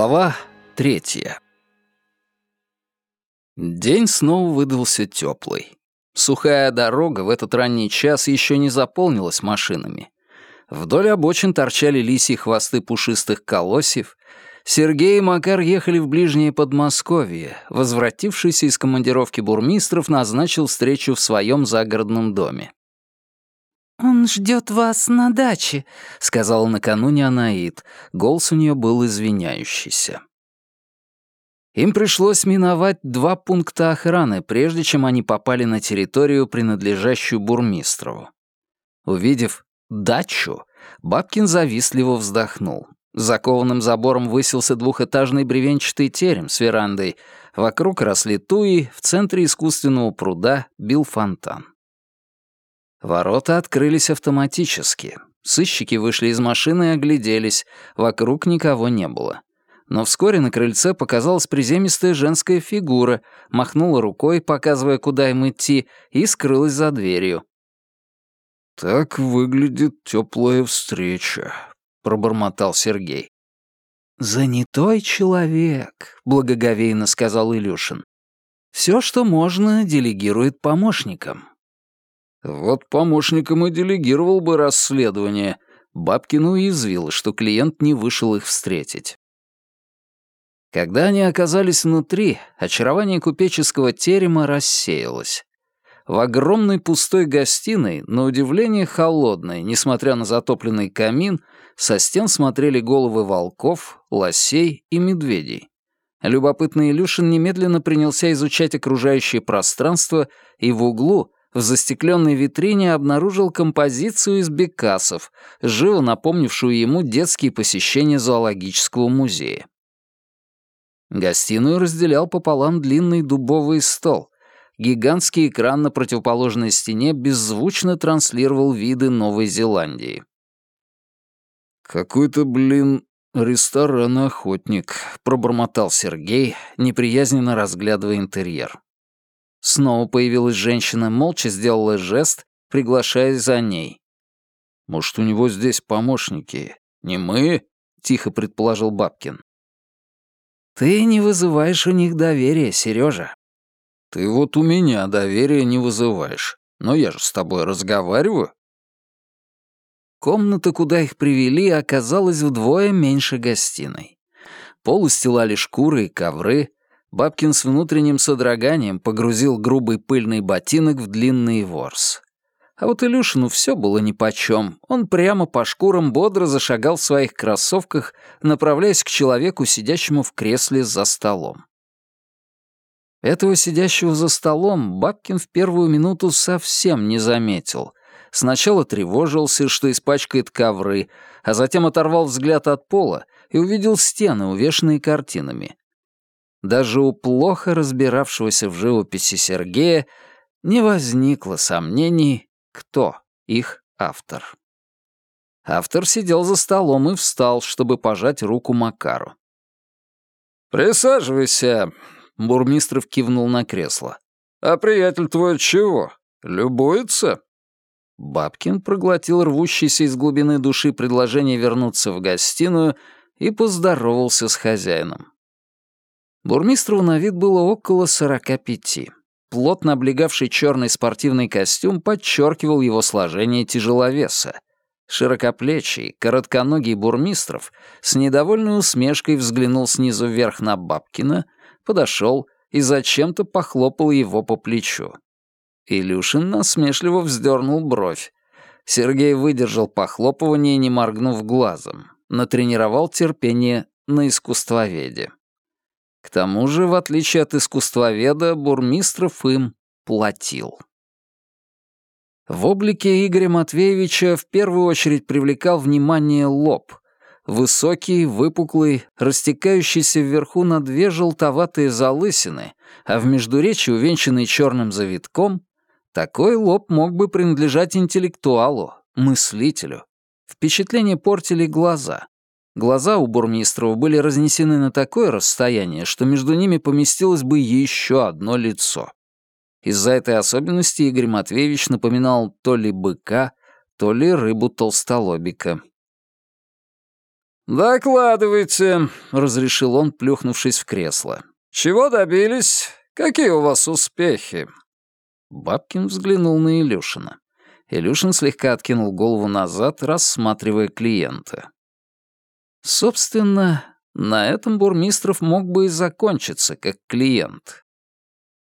Глава третья. День снова выдался теплый. Сухая дорога в этот ранний час еще не заполнилась машинами. Вдоль обочин торчали лисьи хвосты пушистых колосьев. Сергей и Макар ехали в ближнее Подмосковье. Возвратившийся из командировки бурмистров назначил встречу в своем загородном доме. «Он ждет вас на даче», — сказала накануне Анаит. Голос у нее был извиняющийся. Им пришлось миновать два пункта охраны, прежде чем они попали на территорию, принадлежащую Бурмистрову. Увидев «дачу», Бабкин завистливо вздохнул. За кованым забором высился двухэтажный бревенчатый терем с верандой. Вокруг росли туи, в центре искусственного пруда бил фонтан. Ворота открылись автоматически. Сыщики вышли из машины и огляделись. Вокруг никого не было. Но вскоре на крыльце показалась приземистая женская фигура, махнула рукой, показывая, куда им идти, и скрылась за дверью. «Так выглядит теплая встреча», — пробормотал Сергей. «Занятой человек», — благоговейно сказал Илюшин. «Все, что можно, делегирует помощникам. Вот помощникам и делегировал бы расследование. Бабкин уязвил, что клиент не вышел их встретить. Когда они оказались внутри, очарование купеческого терема рассеялось. В огромной пустой гостиной, на удивление холодной, несмотря на затопленный камин, со стен смотрели головы волков, лосей и медведей. Любопытный Илюшин немедленно принялся изучать окружающее пространство, и в углу в застекленной витрине обнаружил композицию из бекасов, живо напомнившую ему детские посещения зоологического музея. Гостиную разделял пополам длинный дубовый стол. Гигантский экран на противоположной стене беззвучно транслировал виды Новой Зеландии. «Какой-то, блин, ресторан-охотник», — пробормотал Сергей, неприязненно разглядывая интерьер. Снова появилась женщина, молча сделала жест, приглашая за ней. «Может, у него здесь помощники? Не мы?» — тихо предположил Бабкин. «Ты не вызываешь у них доверия, Сережа. «Ты вот у меня доверия не вызываешь. Но я же с тобой разговариваю». Комната, куда их привели, оказалась вдвое меньше гостиной. Пол устилали шкуры и ковры, Бабкин с внутренним содроганием погрузил грубый пыльный ботинок в длинный ворс. А вот Илюшину все было нипочем. Он прямо по шкурам бодро зашагал в своих кроссовках, направляясь к человеку, сидящему в кресле за столом. Этого сидящего за столом Бабкин в первую минуту совсем не заметил. Сначала тревожился, что испачкает ковры, а затем оторвал взгляд от пола и увидел стены, увешанные картинами. Даже у плохо разбиравшегося в живописи Сергея не возникло сомнений, кто их автор. Автор сидел за столом и встал, чтобы пожать руку Макару. «Присаживайся», — Бурмистров кивнул на кресло. «А приятель твой чего? Любуется?» Бабкин проглотил рвущийся из глубины души предложение вернуться в гостиную и поздоровался с хозяином. Бурмистрову на вид было около сорока пяти. Плотно облегавший черный спортивный костюм подчеркивал его сложение тяжеловеса. Широкоплечий, коротконогий бурмистров с недовольной усмешкой взглянул снизу вверх на Бабкина, подошел и зачем-то похлопал его по плечу. Илюшин насмешливо вздернул бровь. Сергей выдержал похлопывание, не моргнув глазом. Натренировал терпение на искусствоведе. К тому же, в отличие от искусствоведа, Бурмистров им платил. В облике Игоря Матвеевича в первую очередь привлекал внимание лоб. Высокий, выпуклый, растекающийся вверху на две желтоватые залысины, а в междуречии увенчанный черным завитком, такой лоб мог бы принадлежать интеллектуалу, мыслителю. Впечатление портили глаза. Глаза у Бурмистрова были разнесены на такое расстояние, что между ними поместилось бы еще одно лицо. Из-за этой особенности Игорь Матвеевич напоминал то ли быка, то ли рыбу толстолобика. «Докладывайте», — разрешил он, плюхнувшись в кресло. «Чего добились? Какие у вас успехи?» Бабкин взглянул на Илюшина. Илюшин слегка откинул голову назад, рассматривая клиента. Собственно, на этом Бурмистров мог бы и закончиться, как клиент.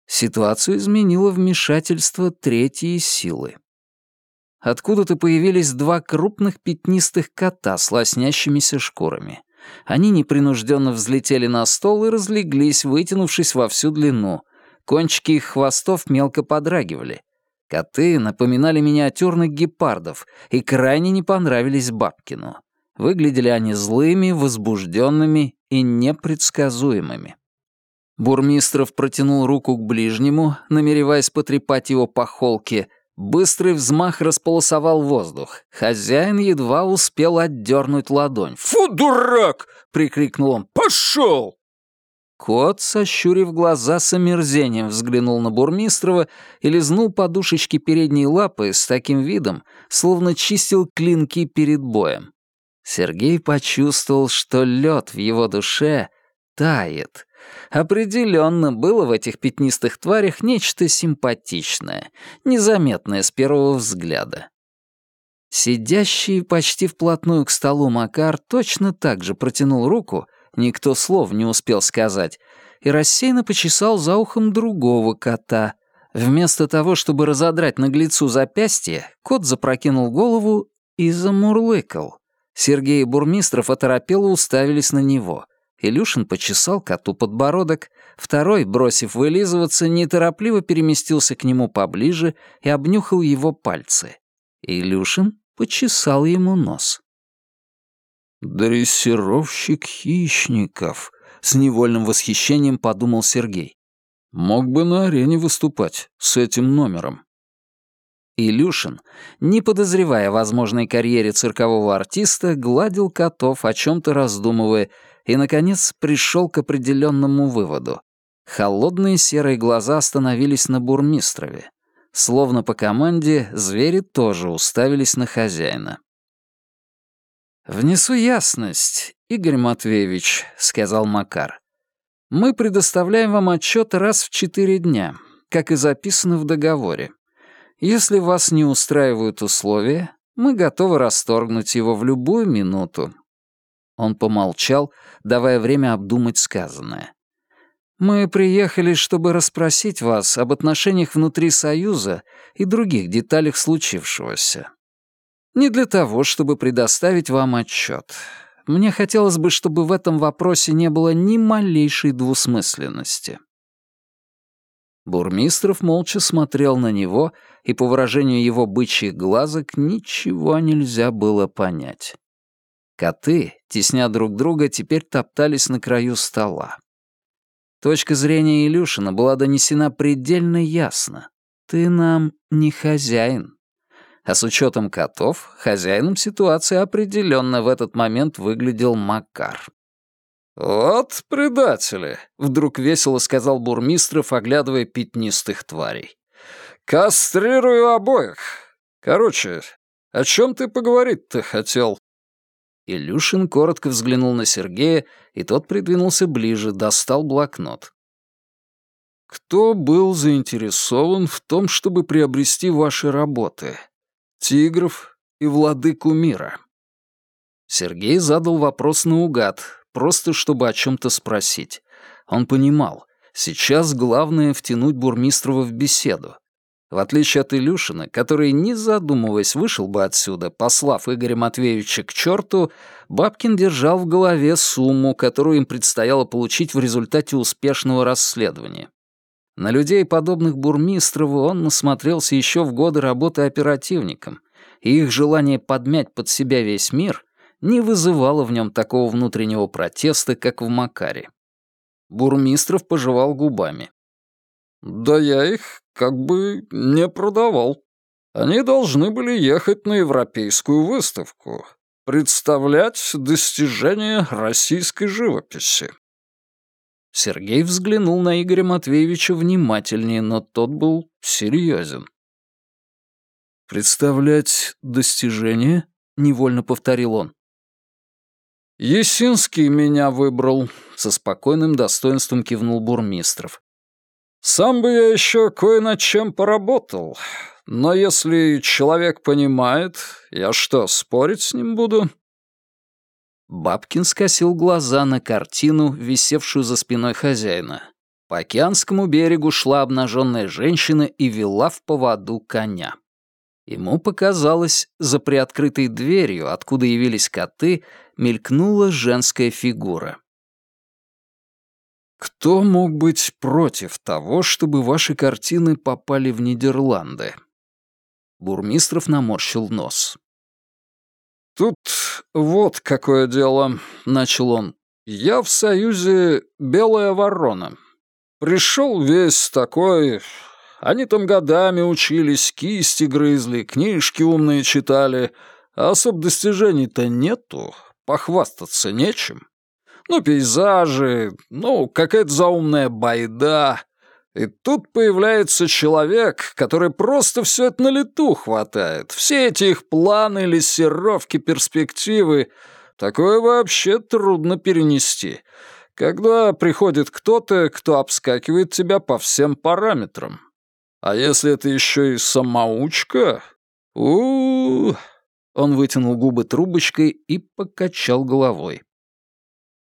Ситуацию изменило вмешательство третьей силы. Откуда-то появились два крупных пятнистых кота с лоснящимися шкурами. Они непринужденно взлетели на стол и разлеглись, вытянувшись во всю длину. Кончики их хвостов мелко подрагивали. Коты напоминали миниатюрных гепардов и крайне не понравились Бабкину. Выглядели они злыми, возбужденными и непредсказуемыми. Бурмистров протянул руку к ближнему, намереваясь потрепать его по холке. Быстрый взмах располосовал воздух. Хозяин едва успел отдернуть ладонь. «Фу, дурак!» — прикрикнул он. «Пошел!» Кот, сощурив глаза, с омерзением взглянул на Бурмистрова и лизнул подушечки передней лапы с таким видом, словно чистил клинки перед боем. Сергей почувствовал, что лед в его душе тает. Определенно было в этих пятнистых тварях нечто симпатичное, незаметное с первого взгляда. Сидящий почти вплотную к столу Макар точно так же протянул руку, никто слов не успел сказать, и рассеянно почесал за ухом другого кота. Вместо того, чтобы разодрать наглецу запястье, кот запрокинул голову и замурлыкал. Сергей и Бурмистров оторопело уставились на него. Илюшин почесал коту подбородок, второй, бросив вылизываться, неторопливо переместился к нему поближе и обнюхал его пальцы. Илюшин почесал ему нос. «Дрессировщик хищников», — с невольным восхищением подумал Сергей. «Мог бы на арене выступать с этим номером». Илюшин, не подозревая возможной карьере циркового артиста, гладил котов, о чем-то раздумывая, и, наконец, пришел к определенному выводу. Холодные серые глаза остановились на Бурмистрове. Словно по команде, звери тоже уставились на хозяина. «Внесу ясность, Игорь Матвеевич», — сказал Макар. «Мы предоставляем вам отчет раз в четыре дня, как и записано в договоре. Если вас не устраивают условия, мы готовы расторгнуть его в любую минуту». Он помолчал, давая время обдумать сказанное. «Мы приехали, чтобы расспросить вас об отношениях внутри Союза и других деталях случившегося. Не для того, чтобы предоставить вам отчет. Мне хотелось бы, чтобы в этом вопросе не было ни малейшей двусмысленности». Бурмистров молча смотрел на него, и по выражению его бычьих глазок ничего нельзя было понять. Коты, тесня друг друга, теперь топтались на краю стола. Точка зрения Илюшина была донесена предельно ясно. «Ты нам не хозяин». А с учетом котов, хозяином ситуации определенно в этот момент выглядел Макар. «Вот предатели», — вдруг весело сказал Бурмистров, оглядывая пятнистых тварей. «Кастрирую обоих. Короче, о чем ты поговорить-то хотел?» Илюшин коротко взглянул на Сергея, и тот придвинулся ближе, достал блокнот. «Кто был заинтересован в том, чтобы приобрести ваши работы? Тигров и владыку мира?» Сергей задал вопрос наугад, просто чтобы о чем-то спросить. Он понимал, сейчас главное втянуть Бурмистрова в беседу. В отличие от Илюшина, который, не задумываясь, вышел бы отсюда, послав Игоря Матвеевича к черту, Бабкин держал в голове сумму, которую им предстояло получить в результате успешного расследования. На людей, подобных Бурмистрову, он насмотрелся еще в годы работы оперативником, и их желание подмять под себя весь мир не вызывало в нем такого внутреннего протеста, как в Макаре. Бурмистров пожевал губами. «Да я их как бы не продавал. Они должны были ехать на европейскую выставку, представлять достижения российской живописи». Сергей взглянул на Игоря Матвеевича внимательнее, но тот был серьезен. «Представлять достижения?» — невольно повторил он. «Есинский меня выбрал», — со спокойным достоинством кивнул Бурмистров. «Сам бы я еще кое над чем поработал, но если человек понимает, я что, спорить с ним буду?» Бабкин скосил глаза на картину, висевшую за спиной хозяина. По океанскому берегу шла обнаженная женщина и вела в поводу коня. Ему показалось, за приоткрытой дверью, откуда явились коты, мелькнула женская фигура. «Кто мог быть против того, чтобы ваши картины попали в Нидерланды?» Бурмистров наморщил нос. «Тут вот какое дело», — начал он. «Я в Союзе Белая Ворона. Пришел весь такой... Они там годами учились, кисти грызли, книжки умные читали, а особ достижений-то нету, похвастаться нечем. Ну, пейзажи, ну, какая-то заумная байда. И тут появляется человек, который просто все это на лету хватает. Все эти их планы, лессировки, перспективы. Такое вообще трудно перенести. Когда приходит кто-то, кто обскакивает тебя по всем параметрам. А если это еще и самоучка? у, -у, Он вытянул губы трубочкой и покачал головой.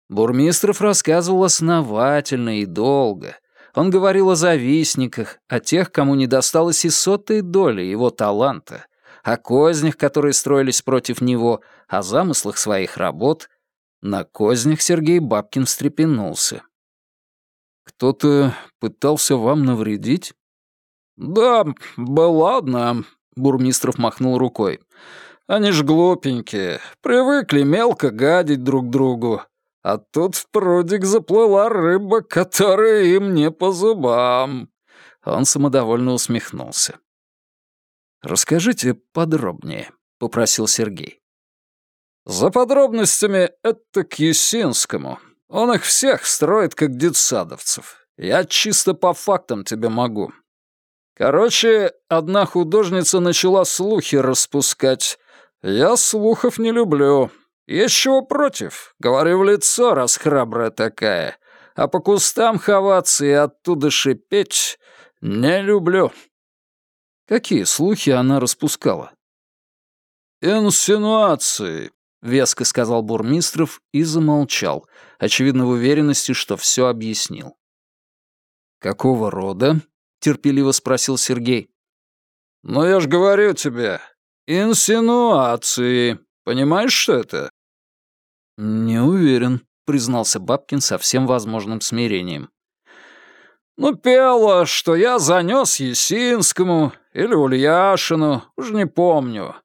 Бурмистров рассказывал основательно и долго — он говорил о завистниках, о тех, кому не досталось и сотой доли его таланта, о кознях, которые строились против него, о замыслах своих работ. На кознях Сергей Бабкин встрепенулся. «Кто-то пытался вам навредить?» «Да, была одна», — Бурмистров махнул рукой. «Они ж глупенькие, привыкли мелко гадить друг другу. А тут в прудик заплыла рыба, которая им не по зубам. Он самодовольно усмехнулся. «Расскажите подробнее», — попросил Сергей. «За подробностями это к Есинскому. Он их всех строит, как детсадовцев. Я чисто по фактам тебе могу. Короче, одна художница начала слухи распускать. Я слухов не люблю, «Есть чего против? Говори в лицо, раз храбрая такая. А по кустам ховаться и оттуда шипеть не люблю». Какие слухи она распускала? «Инсинуации», — веско сказал Бурмистров и замолчал, очевидно в уверенности, что все объяснил. «Какого рода?» — терпеливо спросил Сергей. «Ну я ж говорю тебе, инсинуации. Понимаешь, что это?» «Не уверен», — признался Бабкин со всем возможным смирением. «Ну, пела, что я занёс Есинскому или Ульяшину, уж не помню.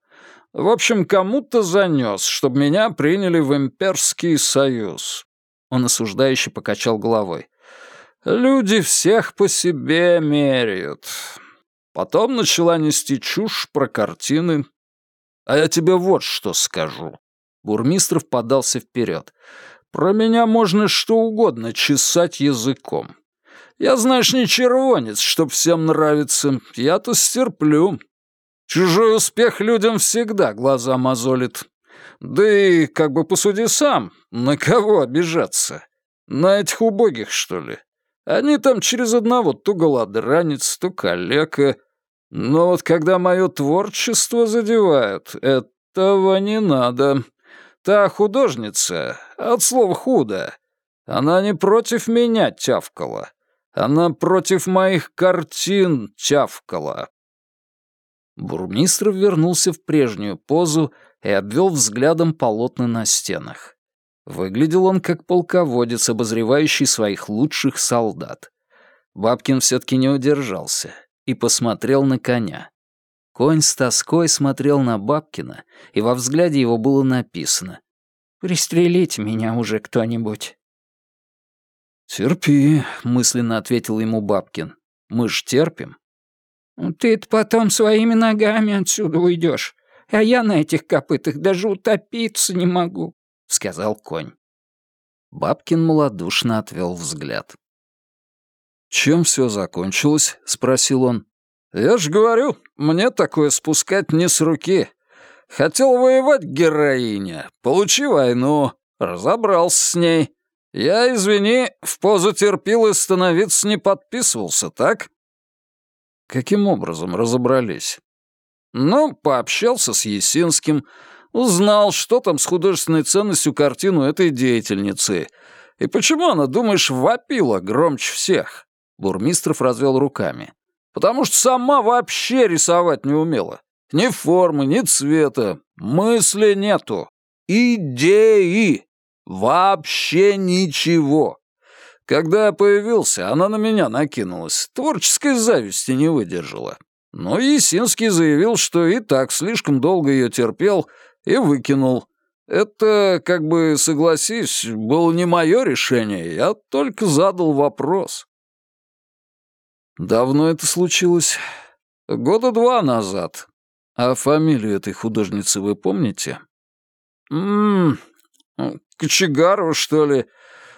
В общем, кому-то занёс, чтобы меня приняли в имперский союз». Он осуждающе покачал головой. «Люди всех по себе меряют. Потом начала нести чушь про картины. А я тебе вот что скажу. Бурмистров подался вперед. «Про меня можно что угодно чесать языком. Я, знаешь, не червонец, чтоб всем нравиться. Я-то стерплю. Чужой успех людям всегда глаза мозолит. Да и, как бы посуди сам, на кого обижаться? На этих убогих, что ли? Они там через одного то голодранец, то калека. Но вот когда мое творчество задевают, этого не надо. Та художница, от слова «худо», она не против меня тявкала. Она против моих картин тявкала. Бурмистров вернулся в прежнюю позу и обвел взглядом полотна на стенах. Выглядел он как полководец, обозревающий своих лучших солдат. Бабкин все-таки не удержался и посмотрел на коня. Конь с тоской смотрел на Бабкина, и во взгляде его было написано «Пристрелите меня уже кто-нибудь». «Терпи», — мысленно ответил ему Бабкин. «Мы ж терпим». «Ну, «Ты-то потом своими ногами отсюда уйдешь, а я на этих копытах даже утопиться не могу», — сказал конь. Бабкин малодушно отвел взгляд. «Чем все закончилось?» — спросил он. «Я ж говорю, мне такое спускать не с руки. Хотел воевать героиня, получи войну, разобрался с ней. Я, извини, в позу терпилы становиться не подписывался, так? Каким образом разобрались? Ну, пообщался с Есинским, узнал, что там с художественной ценностью картину этой деятельницы. И почему она, думаешь, вопила громче всех? Бурмистров развел руками. Потому что сама вообще рисовать не умела. Ни формы, ни цвета. Мысли нету. Идеи. Вообще ничего. Когда я появился, она на меня накинулась. Творческой зависти не выдержала. Но Есинский заявил, что и так слишком долго ее терпел и выкинул. Это, как бы, согласись, было не мое решение, я только задал вопрос. Давно это случилось? Года два назад. А фамилию этой художницы вы помните? Ммм, Кочегарова, что ли?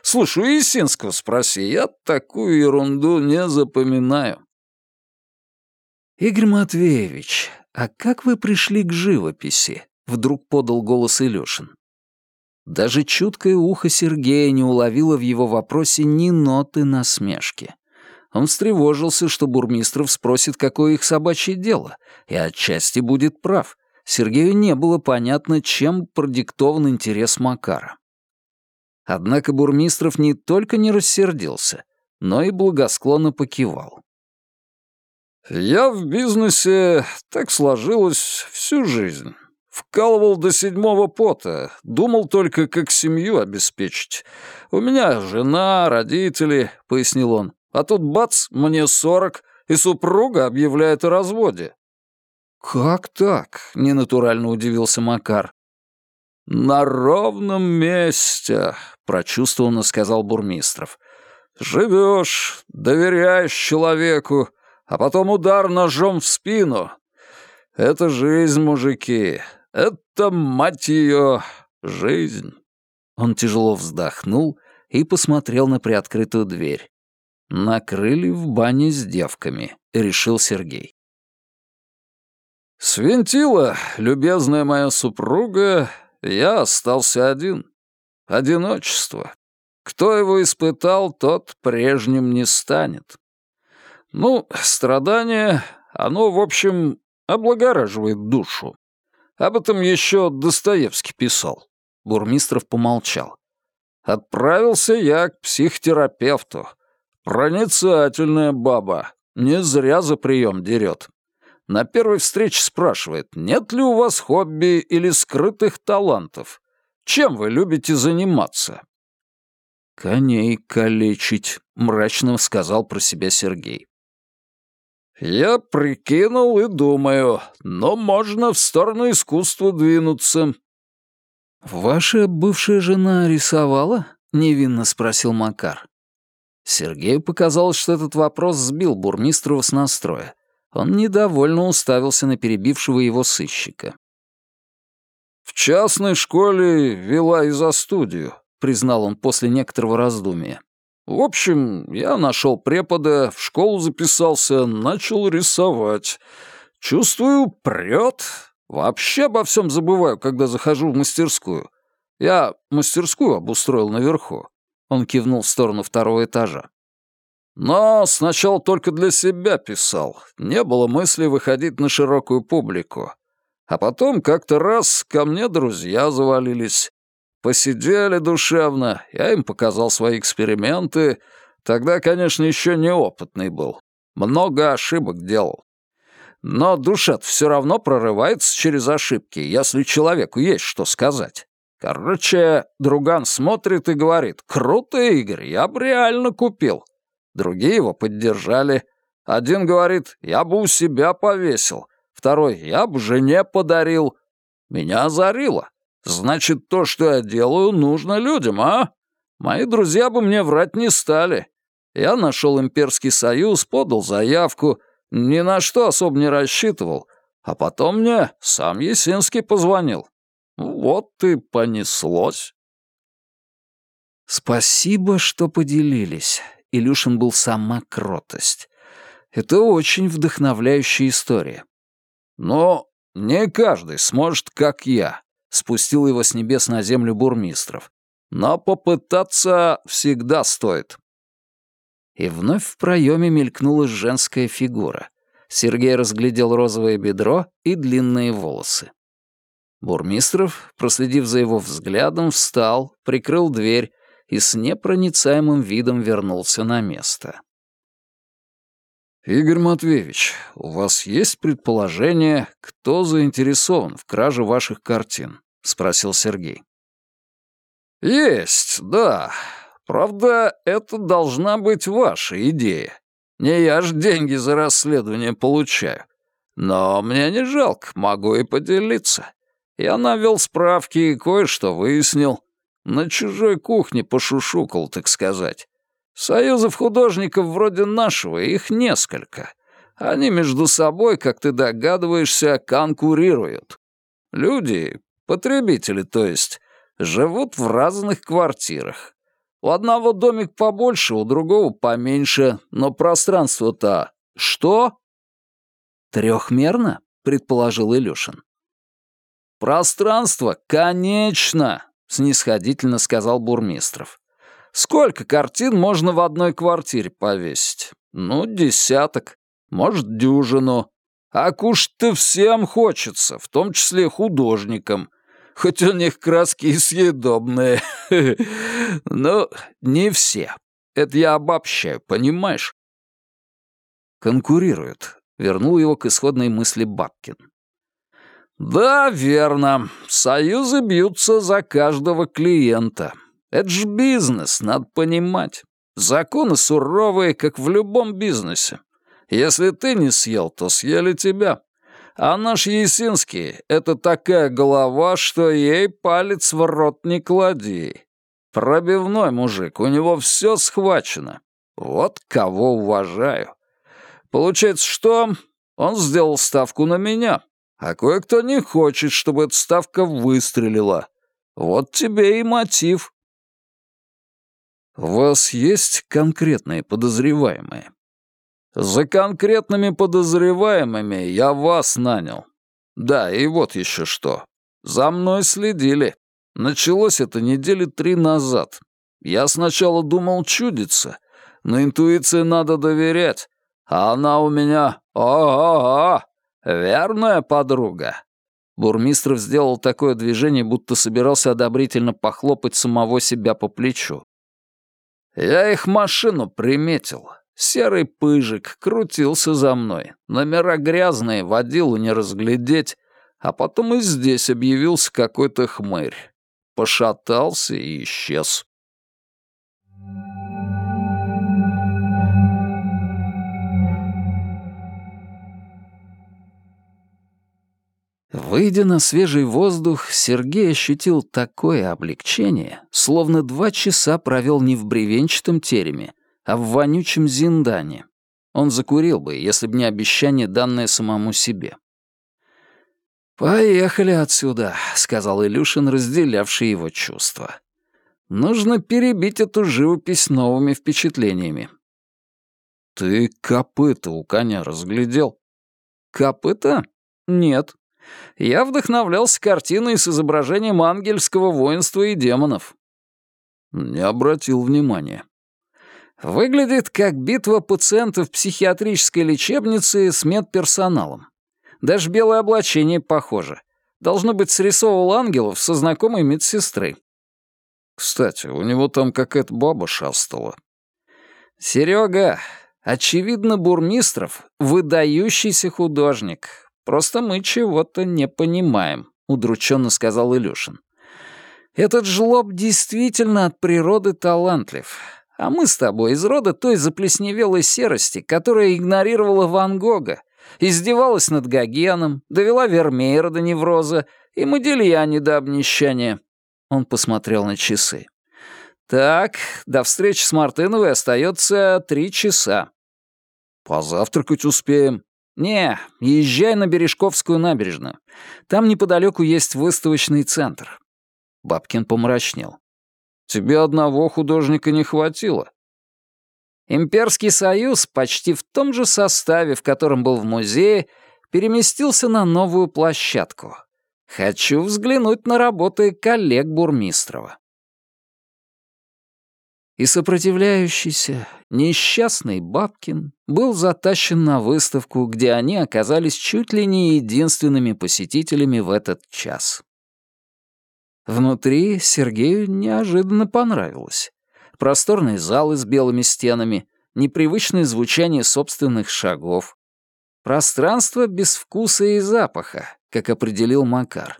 Слушай, у Есинского спроси, я такую ерунду не запоминаю. «Игорь Матвеевич, а как вы пришли к живописи?» — вдруг подал голос Илюшин. Даже чуткое ухо Сергея не уловило в его вопросе ни ноты насмешки. Он встревожился, что Бурмистров спросит, какое их собачье дело, и отчасти будет прав. Сергею не было понятно, чем продиктован интерес Макара. Однако Бурмистров не только не рассердился, но и благосклонно покивал. «Я в бизнесе, так сложилось, всю жизнь. Вкалывал до седьмого пота, думал только, как семью обеспечить. У меня жена, родители», — пояснил он. «А тут бац, мне сорок, и супруга объявляет о разводе». «Как так?» — ненатурально удивился Макар. «На ровном месте», — прочувствованно сказал Бурмистров. «Живешь, доверяешь человеку, а потом удар ножом в спину. Это жизнь, мужики. Это, мать ее, жизнь». Он тяжело вздохнул и посмотрел на приоткрытую дверь. «Накрыли в бане с девками», — решил Сергей. «Свинтила, любезная моя супруга, я остался один. Одиночество. Кто его испытал, тот прежним не станет. Ну, страдание, оно, в общем, облагораживает душу. Об этом еще Достоевский писал. Бурмистров помолчал. Отправился я к психотерапевту. Проницательная баба. Не зря за прием дерет. На первой встрече спрашивает, нет ли у вас хобби или скрытых талантов. Чем вы любите заниматься? «Коней калечить», — мрачно сказал про себя Сергей. «Я прикинул и думаю, но можно в сторону искусства двинуться». «Ваша бывшая жена рисовала?» — невинно спросил Макар. Сергею показалось, что этот вопрос сбил Бурмистрова с настроя. Он недовольно уставился на перебившего его сыщика. «В частной школе вела и за студию», — признал он после некоторого раздумия. В общем, я нашел препода, в школу записался, начал рисовать. Чувствую, прет. Вообще обо всем забываю, когда захожу в мастерскую. Я мастерскую обустроил наверху. Он кивнул в сторону второго этажа. Но сначала только для себя писал. Не было мысли выходить на широкую публику. А потом как-то раз ко мне друзья завалились. Посидели душевно, я им показал свои эксперименты. Тогда, конечно, еще неопытный был. Много ошибок делал. Но душа все равно прорывается через ошибки, если человеку есть что сказать. Короче, друган смотрит и говорит, «Круто, Игорь, я бы реально купил». Другие его поддержали. Один говорит, «Я бы у себя повесил». Второй, «Я бы жене подарил». Меня озарило. Значит, то, что я делаю, нужно людям, а? Мои друзья бы мне врать не стали. Я нашел имперский союз, подал заявку, ни на что особо не рассчитывал. А потом мне сам Есинский позвонил. Вот и понеслось. Спасибо, что поделились. Илюшин был сама кротость. Это очень вдохновляющая история. Но не каждый сможет, как я, спустил его с небес на землю бурмистров. Но попытаться всегда стоит». И вновь в проеме мелькнула женская фигура. Сергей разглядел розовое бедро и длинные волосы. Бурмистров, проследив за его взглядом, встал, прикрыл дверь и с непроницаемым видом вернулся на место. «Игорь Матвеевич, у вас есть предположение, кто заинтересован в краже ваших картин?» — спросил Сергей. «Есть, да. Правда, это должна быть ваша идея. Не я ж деньги за расследование получаю. Но мне не жалко, могу и поделиться. Я навел справки и кое-что выяснил. На чужой кухне пошушукал, так сказать. Союзов художников вроде нашего, их несколько. Они между собой, как ты догадываешься, конкурируют. Люди, потребители, то есть, живут в разных квартирах. У одного домик побольше, у другого поменьше, но пространство-то что? Трехмерно, предположил Илюшин. Пространство, конечно, снисходительно сказал Бурмистров. Сколько картин можно в одной квартире повесить? Ну, десяток, может, дюжину. А кушать-то всем хочется, в том числе художникам. Хоть у них краски и съедобные. Но не все. Это я обобщаю, понимаешь? Конкурируют. Вернул его к исходной мысли Бабкин. Да, верно. Союзы бьются за каждого клиента. Это ж бизнес, надо понимать. Законы суровые, как в любом бизнесе. Если ты не съел, то съели тебя. А наш Есинский — это такая голова, что ей палец в рот не клади. Пробивной мужик, у него все схвачено. Вот кого уважаю. Получается, что он сделал ставку на меня, а кое-кто не хочет, чтобы эта ставка выстрелила. Вот тебе и мотив. «У вас есть конкретные подозреваемые?» «За конкретными подозреваемыми я вас нанял. Да, и вот еще что. За мной следили. Началось это недели три назад. Я сначала думал чудиться, но интуиции надо доверять. А она у меня... О-о-о! Верная подруга!» Бурмистров сделал такое движение, будто собирался одобрительно похлопать самого себя по плечу. Я их машину приметил. Серый пыжик крутился за мной. Номера грязные, водилу не разглядеть. А потом и здесь объявился какой-то хмырь. Пошатался и исчез. Выйдя на свежий воздух, Сергей ощутил такое облегчение, словно два часа провел не в бревенчатом тереме, а в вонючем зиндане. Он закурил бы, если бы не обещание, данное самому себе. «Поехали отсюда», — сказал Илюшин, разделявший его чувства. «Нужно перебить эту живопись новыми впечатлениями». «Ты копыта у коня разглядел?» «Копыта? Нет», я вдохновлялся картиной с изображением ангельского воинства и демонов. Не обратил внимания. Выглядит как битва пациентов психиатрической лечебницы с медперсоналом. Даже белое облачение похоже. Должно быть, срисовывал ангелов со знакомой медсестры. Кстати, у него там какая-то баба шастала. Серега, очевидно, Бурмистров — выдающийся художник, Просто мы чего-то не понимаем», — удрученно сказал Илюшин. «Этот жлоб действительно от природы талантлив, а мы с тобой из рода той заплесневелой серости, которая игнорировала Ван Гога, издевалась над Гогеном, довела Вермеера до невроза и Модельяне до обнищания». Он посмотрел на часы. «Так, до встречи с Мартыновой остается три часа». «Позавтракать успеем», «Не, езжай на Бережковскую набережную. Там неподалеку есть выставочный центр». Бабкин помрачнел. «Тебе одного художника не хватило». Имперский союз почти в том же составе, в котором был в музее, переместился на новую площадку. Хочу взглянуть на работы коллег Бурмистрова. И сопротивляющийся, несчастный Бабкин был затащен на выставку, где они оказались чуть ли не единственными посетителями в этот час. Внутри Сергею неожиданно понравилось. Просторные залы с белыми стенами, непривычное звучание собственных шагов. Пространство без вкуса и запаха, как определил Макар.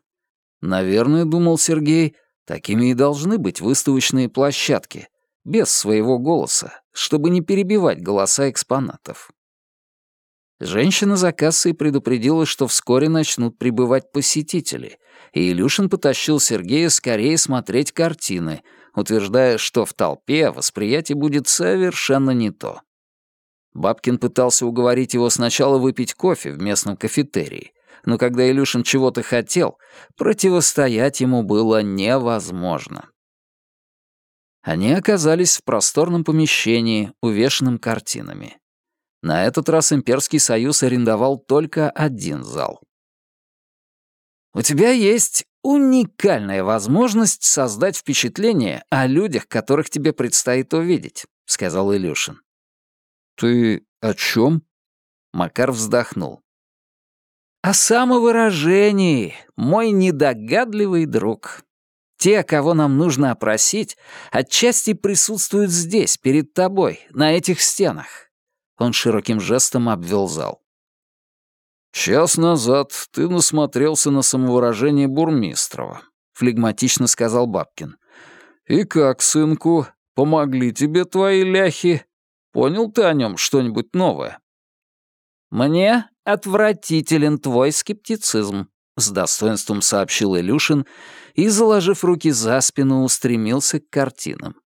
Наверное, думал Сергей, такими и должны быть выставочные площадки, без своего голоса, чтобы не перебивать голоса экспонатов. Женщина за кассой предупредила, что вскоре начнут прибывать посетители, и Илюшин потащил Сергея скорее смотреть картины, утверждая, что в толпе восприятие будет совершенно не то. Бабкин пытался уговорить его сначала выпить кофе в местном кафетерии, но когда Илюшин чего-то хотел, противостоять ему было невозможно. Они оказались в просторном помещении, увешанном картинами. На этот раз Имперский Союз арендовал только один зал. «У тебя есть уникальная возможность создать впечатление о людях, которых тебе предстоит увидеть», — сказал Илюшин. «Ты о чем?» Макар вздохнул. «О самовыражении, мой недогадливый друг. Те, кого нам нужно опросить, отчасти присутствуют здесь, перед тобой, на этих стенах». Он широким жестом обвел зал. «Час назад ты насмотрелся на самовыражение Бурмистрова», — флегматично сказал Бабкин. «И как, сынку, помогли тебе твои ляхи? Понял ты о нем что-нибудь новое?» «Мне отвратителен твой скептицизм», — с достоинством сообщил Илюшин и, заложив руки за спину, устремился к картинам.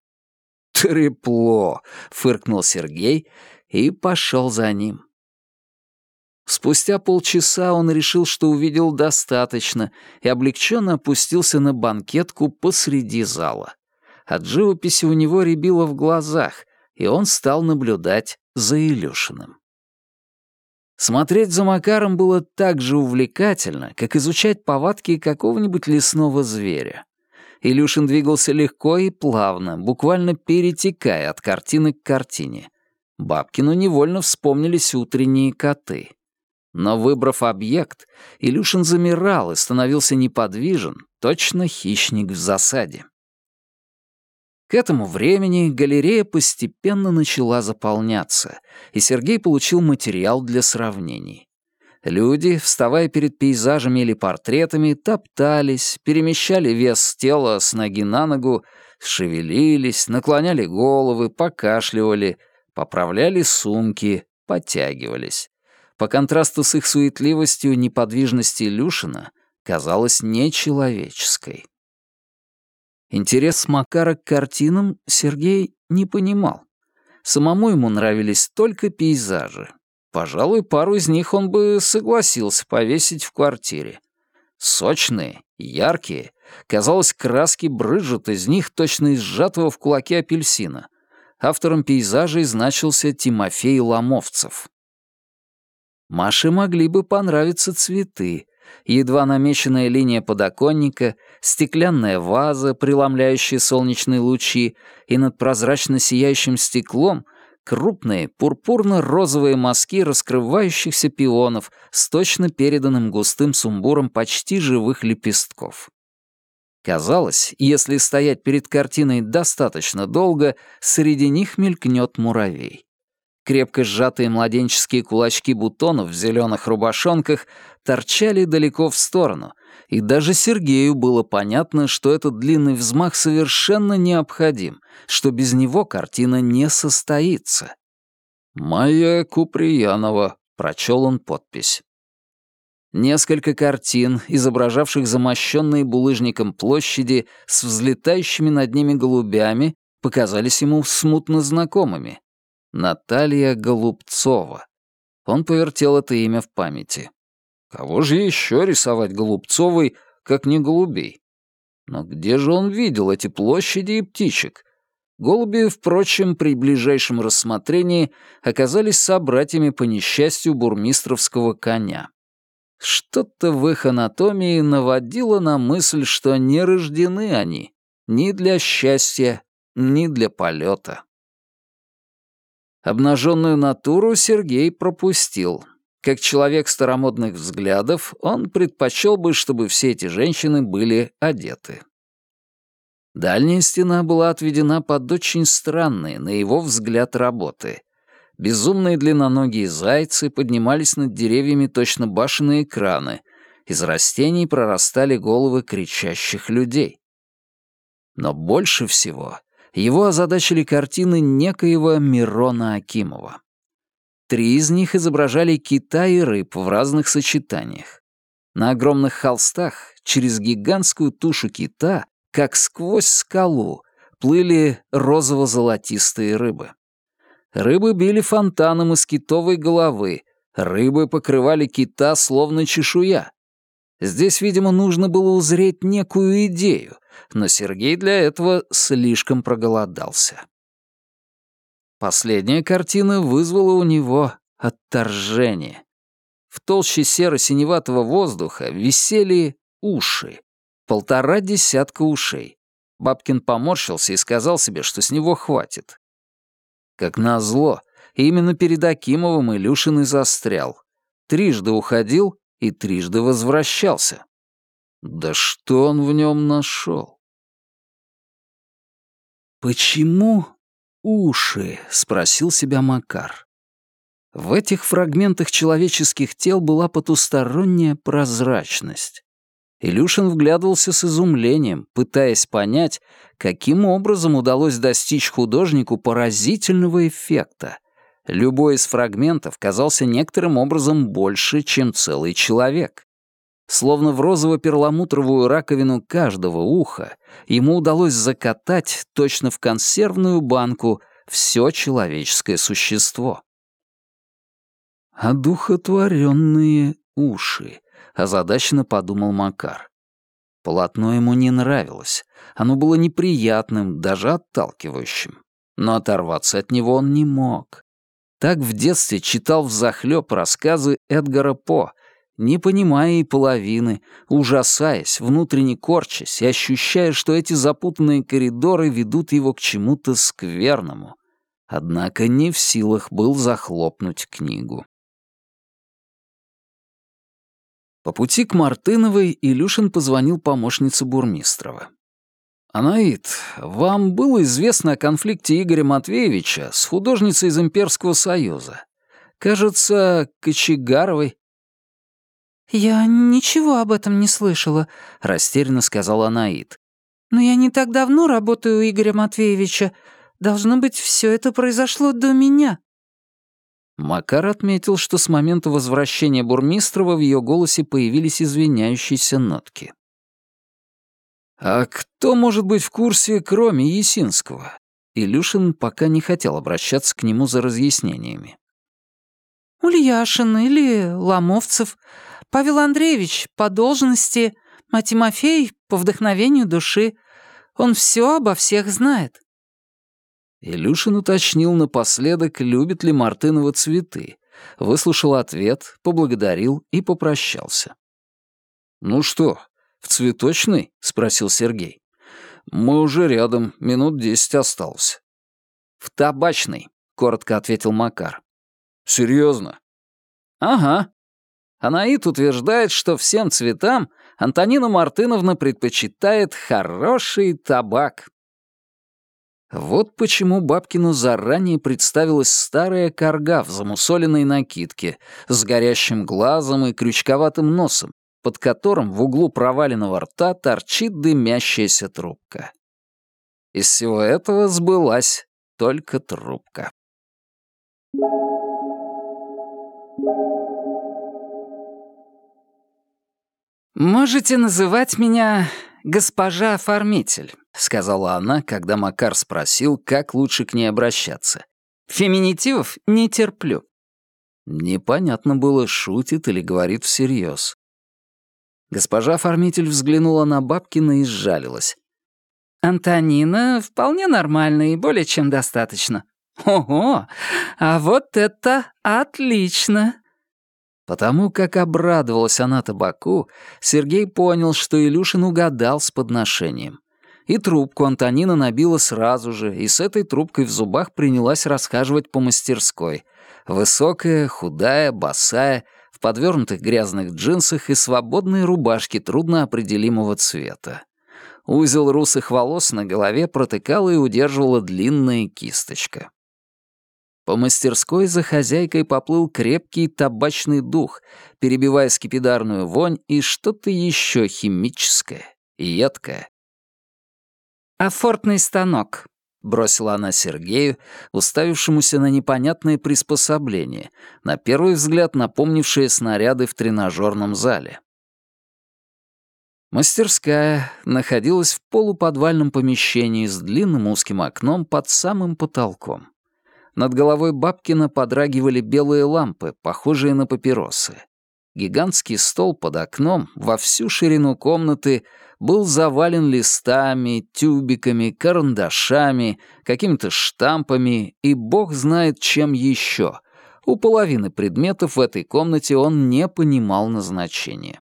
«Трепло!» — фыркнул Сергей и пошел за ним. Спустя полчаса он решил, что увидел достаточно, и облегченно опустился на банкетку посреди зала. От живописи у него рябило в глазах, и он стал наблюдать за Илюшиным. Смотреть за Макаром было так же увлекательно, как изучать повадки какого-нибудь лесного зверя. Илюшин двигался легко и плавно, буквально перетекая от картины к картине. Бабкину невольно вспомнились утренние коты. Но, выбрав объект, Илюшин замирал и становился неподвижен, точно хищник в засаде. К этому времени галерея постепенно начала заполняться, и Сергей получил материал для сравнений. Люди, вставая перед пейзажами или портретами, топтались, перемещали вес тела с ноги на ногу, шевелились, наклоняли головы, покашливали, поправляли сумки, подтягивались. По контрасту с их суетливостью неподвижность Илюшина казалась нечеловеческой. Интерес Макара к картинам Сергей не понимал. Самому ему нравились только пейзажи. Пожалуй, пару из них он бы согласился повесить в квартире. Сочные, яркие, казалось, краски брызжут из них точно из сжатого в кулаке апельсина. Автором пейзажей значился Тимофей Ломовцев. Маше могли бы понравиться цветы, едва намеченная линия подоконника, стеклянная ваза, преломляющая солнечные лучи, и над прозрачно сияющим стеклом крупные пурпурно-розовые мазки раскрывающихся пионов с точно переданным густым сумбуром почти живых лепестков. Казалось, если стоять перед картиной достаточно долго, среди них мелькнет муравей. Крепко сжатые младенческие кулачки бутонов в зеленых рубашонках торчали далеко в сторону, и даже Сергею было понятно, что этот длинный взмах совершенно необходим, что без него картина не состоится. «Майя Куприянова», — прочел он подпись. Несколько картин, изображавших замощенные булыжником площади с взлетающими над ними голубями, показались ему смутно знакомыми. Наталья Голубцова. Он повертел это имя в памяти. Кого же еще рисовать Голубцовой, как не голубей? Но где же он видел эти площади и птичек? Голуби, впрочем, при ближайшем рассмотрении оказались собратьями по несчастью бурмистровского коня. Что-то в их анатомии наводило на мысль, что не рождены они ни для счастья, ни для полета. Обнаженную натуру Сергей пропустил. Как человек старомодных взглядов, он предпочел бы, чтобы все эти женщины были одеты. Дальняя стена была отведена под очень странные, на его взгляд, работы. Безумные длинноногие зайцы поднимались над деревьями точно башенные краны. Из растений прорастали головы кричащих людей. Но больше всего его озадачили картины некоего Мирона Акимова. Три из них изображали кита и рыб в разных сочетаниях. На огромных холстах через гигантскую тушу кита, как сквозь скалу, плыли розово-золотистые рыбы. Рыбы били фонтаном из китовой головы, рыбы покрывали кита словно чешуя. Здесь, видимо, нужно было узреть некую идею, но Сергей для этого слишком проголодался. Последняя картина вызвала у него отторжение. В толще серо-синеватого воздуха висели уши. Полтора десятка ушей. Бабкин поморщился и сказал себе, что с него хватит. Как назло, именно перед Акимовым Илюшин и застрял. Трижды уходил и трижды возвращался. Да что он в нем нашел? «Почему уши?» — спросил себя Макар. В этих фрагментах человеческих тел была потусторонняя прозрачность. Илюшин вглядывался с изумлением, пытаясь понять, каким образом удалось достичь художнику поразительного эффекта. Любой из фрагментов казался некоторым образом больше, чем целый человек. Словно в розово-перламутровую раковину каждого уха ему удалось закатать точно в консервную банку все человеческое существо. «Одухотворенные уши», — озадаченно подумал Макар. Полотно ему не нравилось. Оно было неприятным, даже отталкивающим. Но оторваться от него он не мог. Так в детстве читал взахлёб рассказы Эдгара По, не понимая и половины, ужасаясь, внутренне корчась и ощущая, что эти запутанные коридоры ведут его к чему-то скверному. Однако не в силах был захлопнуть книгу. По пути к Мартыновой Илюшин позвонил помощнице Бурмистрова. «Анаит, вам было известно о конфликте Игоря Матвеевича с художницей из Имперского Союза? Кажется, Кочегаровой?» «Я ничего об этом не слышала», — растерянно сказала Анаит. «Но я не так давно работаю у Игоря Матвеевича. Должно быть, все это произошло до меня». Макар отметил, что с момента возвращения Бурмистрова в ее голосе появились извиняющиеся нотки. «А кто может быть в курсе, кроме Есинского?» Илюшин пока не хотел обращаться к нему за разъяснениями. «Ульяшин или Ломовцев. Павел Андреевич по должности, а Тимофей по вдохновению души. Он все обо всех знает». Илюшин уточнил напоследок, любит ли Мартынова цветы, выслушал ответ, поблагодарил и попрощался. «Ну что, в цветочный?» — спросил Сергей. «Мы уже рядом, минут десять осталось». «В табачный», — коротко ответил Макар. «Серьезно?» «Ага. Анаит утверждает, что всем цветам Антонина Мартыновна предпочитает хороший табак». Вот почему Бабкину заранее представилась старая корга в замусоленной накидке с горящим глазом и крючковатым носом, под которым в углу проваленного рта торчит дымящаяся трубка. Из всего этого сбылась только трубка. «Можете называть меня госпожа оформитель», — сказала она, когда Макар спросил, как лучше к ней обращаться. «Феминитивов не терплю». Непонятно было, шутит или говорит всерьез. Госпожа оформитель взглянула на Бабкина и сжалилась. «Антонина вполне нормально и более чем достаточно». «Ого! А вот это отлично!» Потому как обрадовалась она табаку, Сергей понял, что Илюшин угадал с подношением. И трубку Антонина набила сразу же, и с этой трубкой в зубах принялась расхаживать по мастерской. Высокая, худая, босая, подвернутых грязных джинсах и свободной рубашке трудно определимого цвета. Узел русых волос на голове протыкала и удерживала длинная кисточка. По мастерской за хозяйкой поплыл крепкий табачный дух, перебивая скипидарную вонь и что-то еще химическое, едкое. «Афортный станок», — бросила она Сергею, уставившемуся на непонятное приспособление, на первый взгляд напомнившее снаряды в тренажерном зале. Мастерская находилась в полуподвальном помещении с длинным узким окном под самым потолком. Над головой Бабкина подрагивали белые лампы, похожие на папиросы. Гигантский стол под окном во всю ширину комнаты был завален листами, тюбиками, карандашами, какими-то штампами и бог знает чем еще. У половины предметов в этой комнате он не понимал назначения.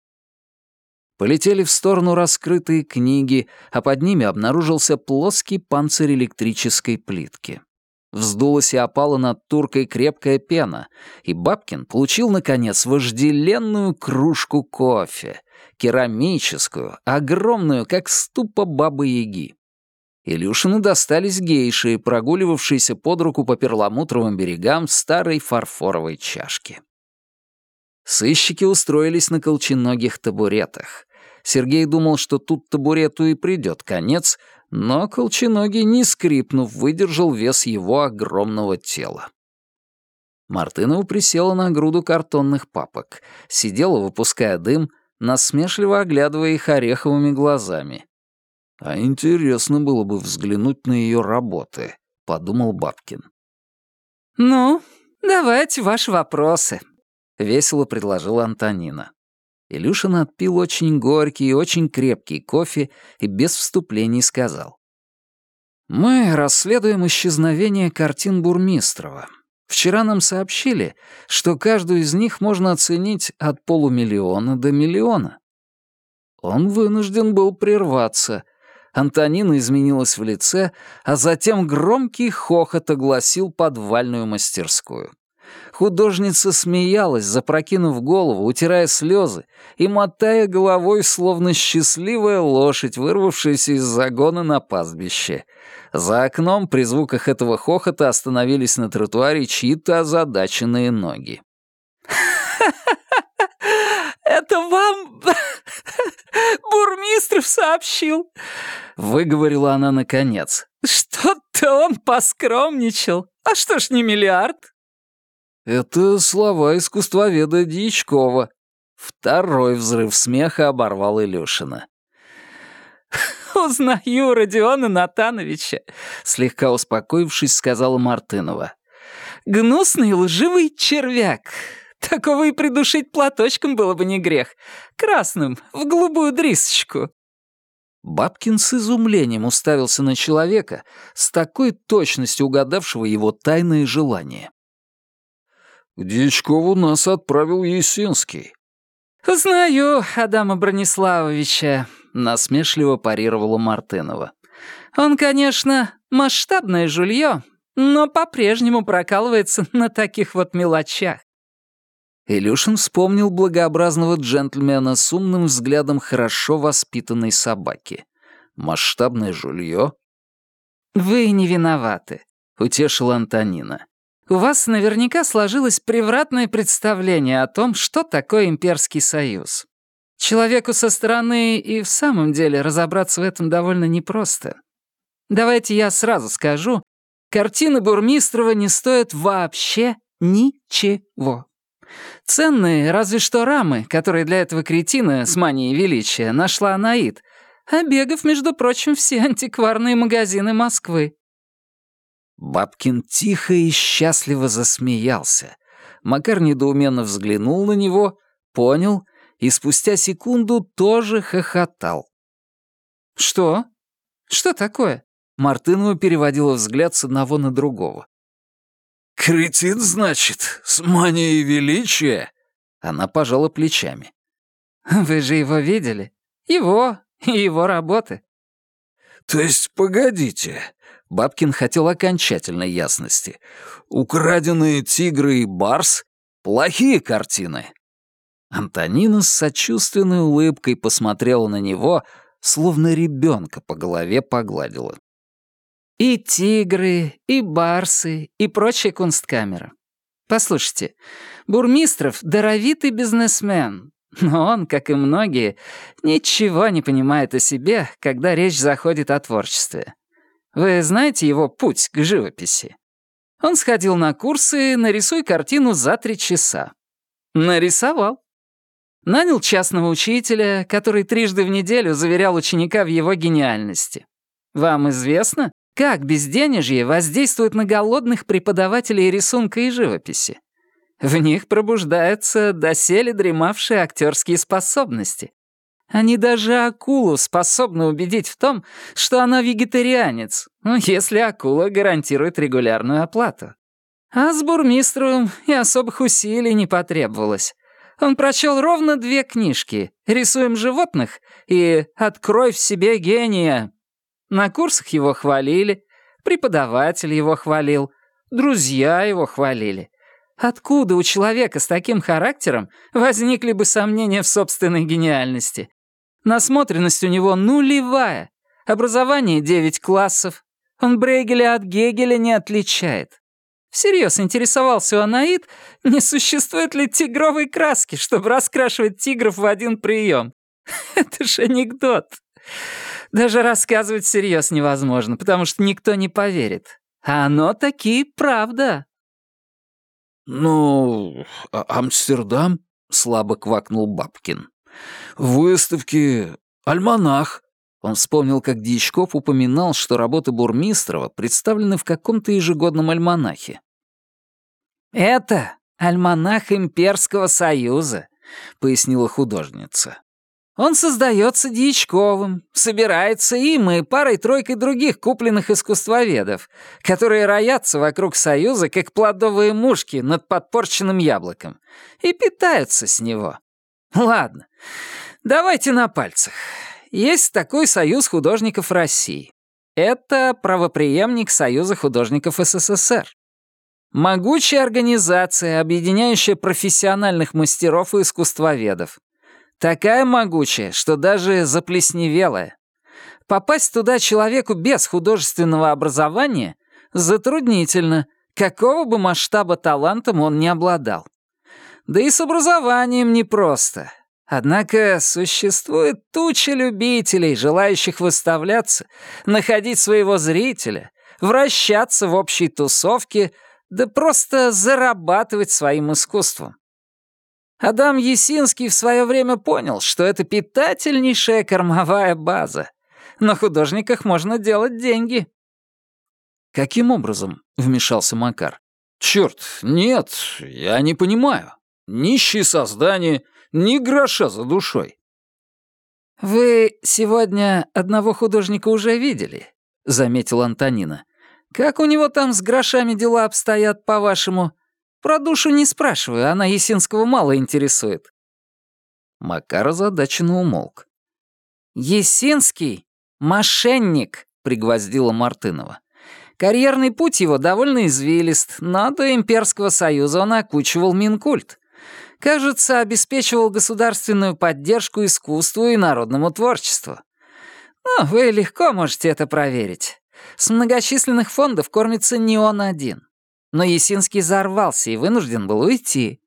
Полетели в сторону раскрытые книги, а под ними обнаружился плоский панцирь электрической плитки. Вздулась и опала над туркой крепкая пена, и Бабкин получил, наконец, вожделенную кружку кофе, керамическую, огромную, как ступа бабы-яги. Илюшину достались гейши, прогуливавшиеся под руку по перламутровым берегам старой фарфоровой чашки. Сыщики устроились на колченогих табуретах. Сергей думал, что тут табурету и придет конец, но колченогий, не скрипнув, выдержал вес его огромного тела. Мартынова присела на груду картонных папок, сидела, выпуская дым, насмешливо оглядывая их ореховыми глазами. «А интересно было бы взглянуть на ее работы», — подумал Бабкин. «Ну, давайте ваши вопросы», — весело предложила Антонина. Илюшин отпил очень горький и очень крепкий кофе и без вступлений сказал. «Мы расследуем исчезновение картин Бурмистрова. Вчера нам сообщили, что каждую из них можно оценить от полумиллиона до миллиона». Он вынужден был прерваться. Антонина изменилась в лице, а затем громкий хохот огласил подвальную мастерскую. Художница смеялась, запрокинув голову, утирая слезы и мотая головой, словно счастливая лошадь, вырвавшаяся из загона на пастбище. За окном при звуках этого хохота остановились на тротуаре чьи-то озадаченные ноги. «Это вам Бурмистров сообщил», — выговорила она наконец. «Что-то он поскромничал. А что ж не миллиард?» Это слова искусствоведа Дьячкова. Второй взрыв смеха оборвал Илюшина. «Узнаю Родиона Натановича», — слегка успокоившись, сказала Мартынова. «Гнусный лживый червяк. Такого и придушить платочком было бы не грех. Красным, в голубую дрисочку». Бабкин с изумлением уставился на человека, с такой точностью угадавшего его тайные желания. К Дьячкову нас отправил Есинский». «Знаю Адама Брониславовича», — насмешливо парировала Мартынова. «Он, конечно, масштабное жулье, но по-прежнему прокалывается на таких вот мелочах». Илюшин вспомнил благообразного джентльмена с умным взглядом хорошо воспитанной собаки. Масштабное жулье? «Вы не виноваты», — утешила Антонина. У вас наверняка сложилось превратное представление о том, что такое имперский союз. Человеку со стороны и в самом деле разобраться в этом довольно непросто. Давайте я сразу скажу, картины Бурмистрова не стоят вообще ничего. Ценные разве что рамы, которые для этого кретина с манией величия нашла Анаид, обегав, между прочим, все антикварные магазины Москвы. Бабкин тихо и счастливо засмеялся. Макар недоуменно взглянул на него, понял и спустя секунду тоже хохотал. «Что? Что такое?» Мартынова переводила взгляд с одного на другого. «Кретин, значит, с манией величия?» Она пожала плечами. «Вы же его видели? Его и его работы». То есть, погодите. Бабкин хотел окончательной ясности. Украденные тигры и барс — плохие картины. Антонина с сочувственной улыбкой посмотрела на него, словно ребенка по голове погладила. «И тигры, и барсы, и прочая кунсткамера. Послушайте, Бурмистров — даровитый бизнесмен, но он, как и многие, ничего не понимает о себе, когда речь заходит о творчестве. Вы знаете его путь к живописи? Он сходил на курсы «Нарисуй картину за три часа». Нарисовал. Нанял частного учителя, который трижды в неделю заверял ученика в его гениальности. Вам известно, как безденежье воздействует на голодных преподавателей рисунка и живописи? В них пробуждаются доселе дремавшие актерские способности. Они даже акулу способны убедить в том, что она вегетарианец, ну, если акула гарантирует регулярную оплату. А с бурмистром и особых усилий не потребовалось. Он прочел ровно две книжки «Рисуем животных» и «Открой в себе гения». На курсах его хвалили, преподаватель его хвалил, друзья его хвалили. Откуда у человека с таким характером возникли бы сомнения в собственной гениальности? Насмотренность у него нулевая, образование девять классов, он Брейгеля от Гегеля не отличает. Всерьез интересовался у Анаид, не существует ли тигровой краски, чтобы раскрашивать тигров в один прием. Это же анекдот. Даже рассказывать всерьез невозможно, потому что никто не поверит. А оно таки правда. «Ну, а Амстердам?» — слабо квакнул Бабкин. «Выставки, альманах». Он вспомнил, как Дьячков упоминал, что работы Бурмистрова представлены в каком-то ежегодном альманахе. «Это альманах Имперского Союза», — пояснила художница. Он создается Дьячковым, собирается им и парой-тройкой других купленных искусствоведов, которые роятся вокруг Союза, как плодовые мушки над подпорченным яблоком, и питаются с него. Ладно, давайте на пальцах. Есть такой Союз художников России. Это правопреемник Союза художников СССР. Могучая организация, объединяющая профессиональных мастеров и искусствоведов. Такая могучая, что даже заплесневелая. Попасть туда человеку без художественного образования затруднительно, какого бы масштаба талантом он не обладал. Да и с образованием непросто. Однако существует туча любителей, желающих выставляться, находить своего зрителя, вращаться в общей тусовке, да просто зарабатывать своим искусством. Адам Есинский в свое время понял, что это питательнейшая кормовая база. На художниках можно делать деньги. «Каким образом?» — вмешался Макар. «Черт, нет, я не понимаю. Нищие создания, ни гроша за душой». «Вы сегодня одного художника уже видели?» — заметила Антонина. «Как у него там с грошами дела обстоят, по-вашему? Про душу не спрашиваю, она Есинского мало интересует». Макар озадаченно умолк. «Есинский — мошенник», — пригвоздила Мартынова. «Карьерный путь его довольно извилист, но до Имперского Союза он окучивал Минкульт. Кажется, обеспечивал государственную поддержку искусству и народному творчеству. Но вы легко можете это проверить. С многочисленных фондов кормится не он один. Но Есинский взорвался и вынужден был уйти.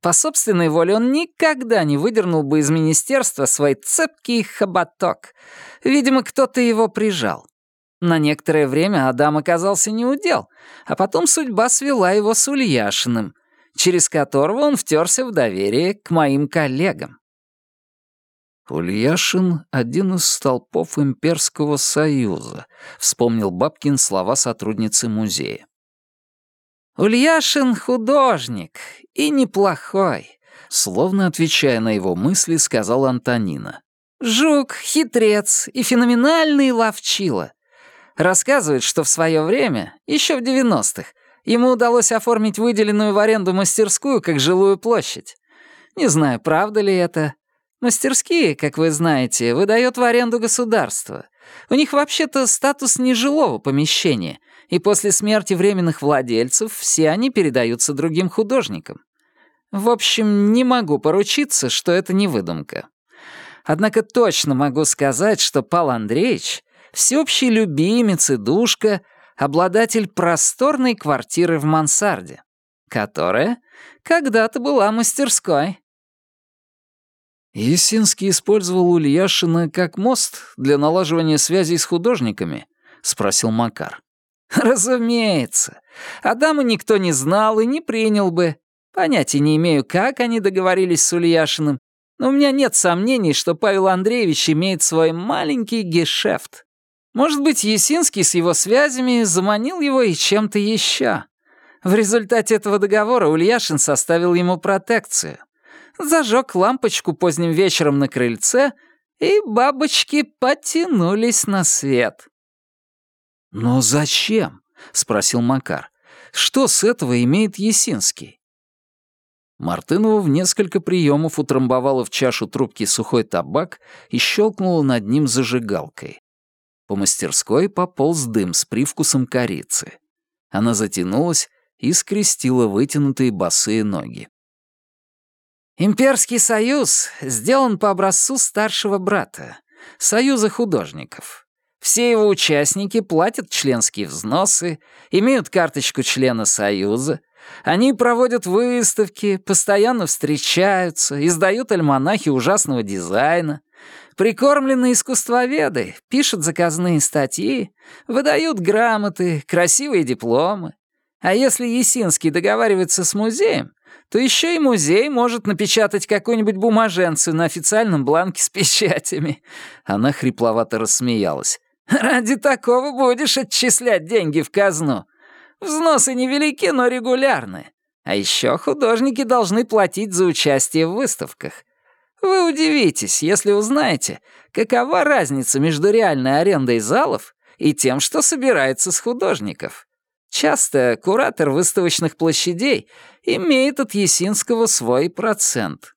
По собственной воле он никогда не выдернул бы из министерства свой цепкий хоботок. Видимо, кто-то его прижал. На некоторое время Адам оказался неудел, а потом судьба свела его с Ульяшиным, через которого он втерся в доверие к моим коллегам. «Ульяшин — один из столпов Имперского Союза», — вспомнил Бабкин слова сотрудницы музея. «Ульяшин художник, и неплохой», — словно отвечая на его мысли, сказала Антонина. «Жук, хитрец и феноменальный ловчила. Рассказывает, что в свое время, еще в 90-х, ему удалось оформить выделенную в аренду мастерскую как жилую площадь. Не знаю, правда ли это. Мастерские, как вы знаете, выдает в аренду государство, У них вообще-то статус нежилого помещения, и после смерти временных владельцев все они передаются другим художникам. В общем, не могу поручиться, что это не выдумка. Однако точно могу сказать, что Пал Андреевич — всеобщий любимец и душка, обладатель просторной квартиры в мансарде, которая когда-то была мастерской. Есинский использовал Ульяшина как мост для налаживания связей с художниками, спросил Макар. Разумеется. Адаму никто не знал и не принял бы. Понятия не имею, как они договорились с Ульяшиным, но у меня нет сомнений, что Павел Андреевич имеет свой маленький гешефт. Может быть, Есинский с его связями заманил его и чем-то еще. В результате этого договора Ульяшин составил ему протекцию. Зажег лампочку поздним вечером на крыльце, и бабочки потянулись на свет. «Но зачем?» — спросил Макар. «Что с этого имеет Есинский?» Мартынова в несколько приемов утрамбовала в чашу трубки сухой табак и щелкнула над ним зажигалкой. По мастерской пополз дым с привкусом корицы. Она затянулась и скрестила вытянутые босые ноги. «Имперский союз сделан по образцу старшего брата, союза художников. Все его участники платят членские взносы, имеют карточку члена союза, они проводят выставки, постоянно встречаются, издают альманахи ужасного дизайна, прикормленные искусствоведы, пишут заказные статьи, выдают грамоты, красивые дипломы. А если Есинский договаривается с музеем, то еще и музей может напечатать какую-нибудь бумаженцию на официальном бланке с печатями. Она хрипловато рассмеялась. «Ради такого будешь отчислять деньги в казну. Взносы невелики, но регулярны. А еще художники должны платить за участие в выставках. Вы удивитесь, если узнаете, какова разница между реальной арендой залов и тем, что собирается с художников. Часто куратор выставочных площадей имеет от Есинского свой процент.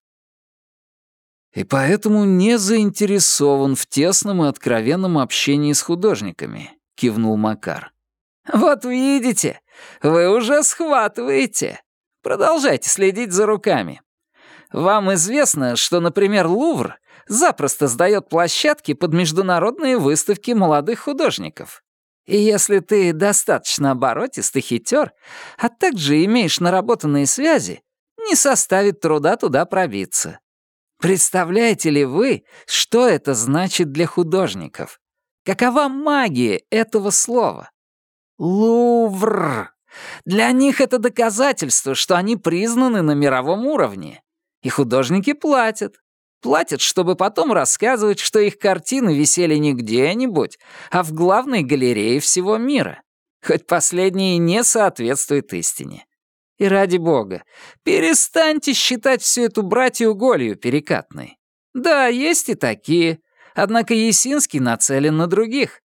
И поэтому не заинтересован в тесном и откровенном общении с художниками, кивнул Макар. «Вот видите, вы уже схватываете. Продолжайте следить за руками. Вам известно, что, например, Лувр запросто сдает площадки под международные выставки молодых художников. И если ты достаточно оборотистый хитер, а также имеешь наработанные связи, не составит труда туда пробиться. Представляете ли вы, что это значит для художников? Какова магия этого слова? Лувр. Для них это доказательство, что они признаны на мировом уровне. И художники платят. Платят, чтобы потом рассказывать, что их картины висели не где-нибудь, а в главной галерее всего мира. Хоть последнее не соответствует истине. И ради бога, перестаньте считать всю эту братью голью перекатной. Да, есть и такие. Однако Есинский нацелен на других.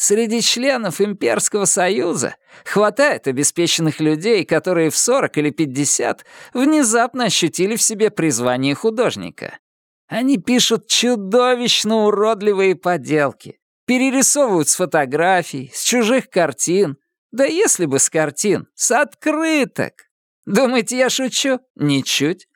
Среди членов Имперского Союза хватает обеспеченных людей, которые в 40 или 50 внезапно ощутили в себе призвание художника. Они пишут чудовищно уродливые поделки, перерисовывают с фотографий, с чужих картин, да если бы с картин, с открыток. Думаете, я шучу? Ничуть.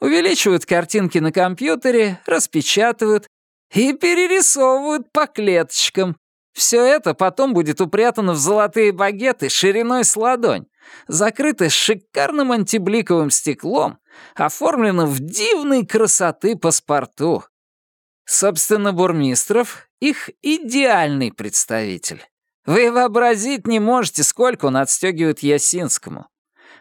Увеличивают картинки на компьютере, распечатывают и перерисовывают по клеточкам, все это потом будет упрятано в золотые багеты шириной с ладонь, закрыто шикарным антибликовым стеклом, оформлено в дивной красоты паспорту. Собственно, Бурмистров — их идеальный представитель. Вы вообразить не можете, сколько он отстегивает Ясинскому.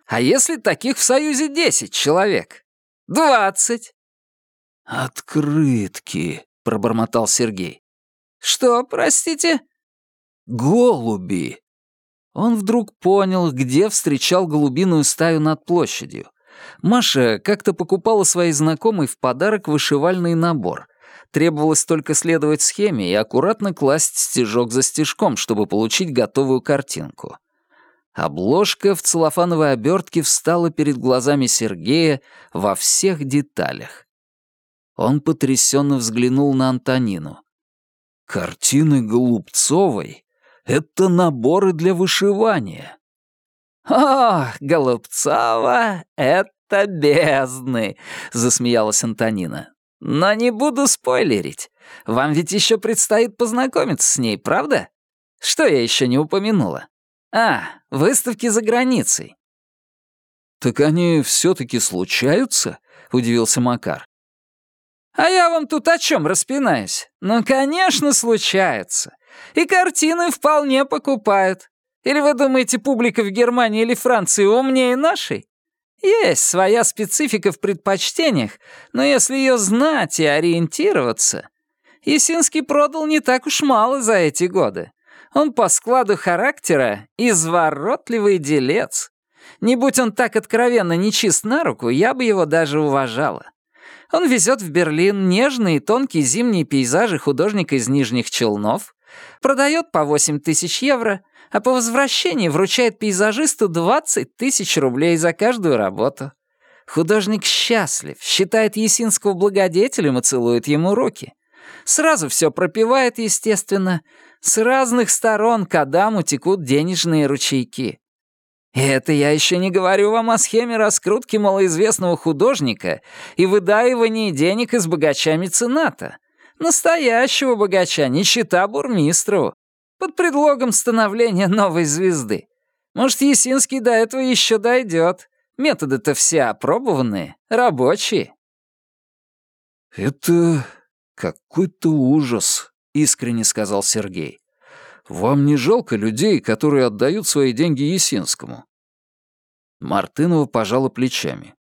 А если таких в Союзе десять человек? Двадцать. «Открытки», — пробормотал Сергей. «Что, простите?» «Голуби!» Он вдруг понял, где встречал голубиную стаю над площадью. Маша как-то покупала своей знакомой в подарок вышивальный набор. Требовалось только следовать схеме и аккуратно класть стежок за стежком, чтобы получить готовую картинку. Обложка в целлофановой обертке встала перед глазами Сергея во всех деталях. Он потрясенно взглянул на Антонину. Картины Голубцовой — это наборы для вышивания. «О, Голубцова, это бездны!» — засмеялась Антонина. «Но не буду спойлерить. Вам ведь еще предстоит познакомиться с ней, правда? Что я еще не упомянула? А, выставки за границей». «Так они все-таки случаются?» — удивился Макар. «А я вам тут о чем распинаюсь? Ну, конечно, случается. И картины вполне покупают. Или вы думаете, публика в Германии или Франции умнее нашей? Есть своя специфика в предпочтениях, но если ее знать и ориентироваться... Есинский продал не так уж мало за эти годы. Он по складу характера изворотливый делец. Не будь он так откровенно нечист на руку, я бы его даже уважала. Он везет в Берлин нежные и тонкие зимние пейзажи художника из Нижних Челнов, продает по 8 тысяч евро, а по возвращении вручает пейзажисту 20 тысяч рублей за каждую работу. Художник счастлив, считает Есинского благодетелем и целует ему руки. Сразу все пропивает, естественно. С разных сторон к Адаму текут денежные ручейки. Это я еще не говорю вам о схеме раскрутки малоизвестного художника и выдаивании денег из богача-мецената. Настоящего богача, не чита бурмистру. Под предлогом становления новой звезды. Может, Есинский до этого еще дойдет. Методы-то все опробованные, рабочие. «Это какой-то ужас», — искренне сказал Сергей. «Вам не жалко людей, которые отдают свои деньги Есинскому?» Мартынова пожала плечами.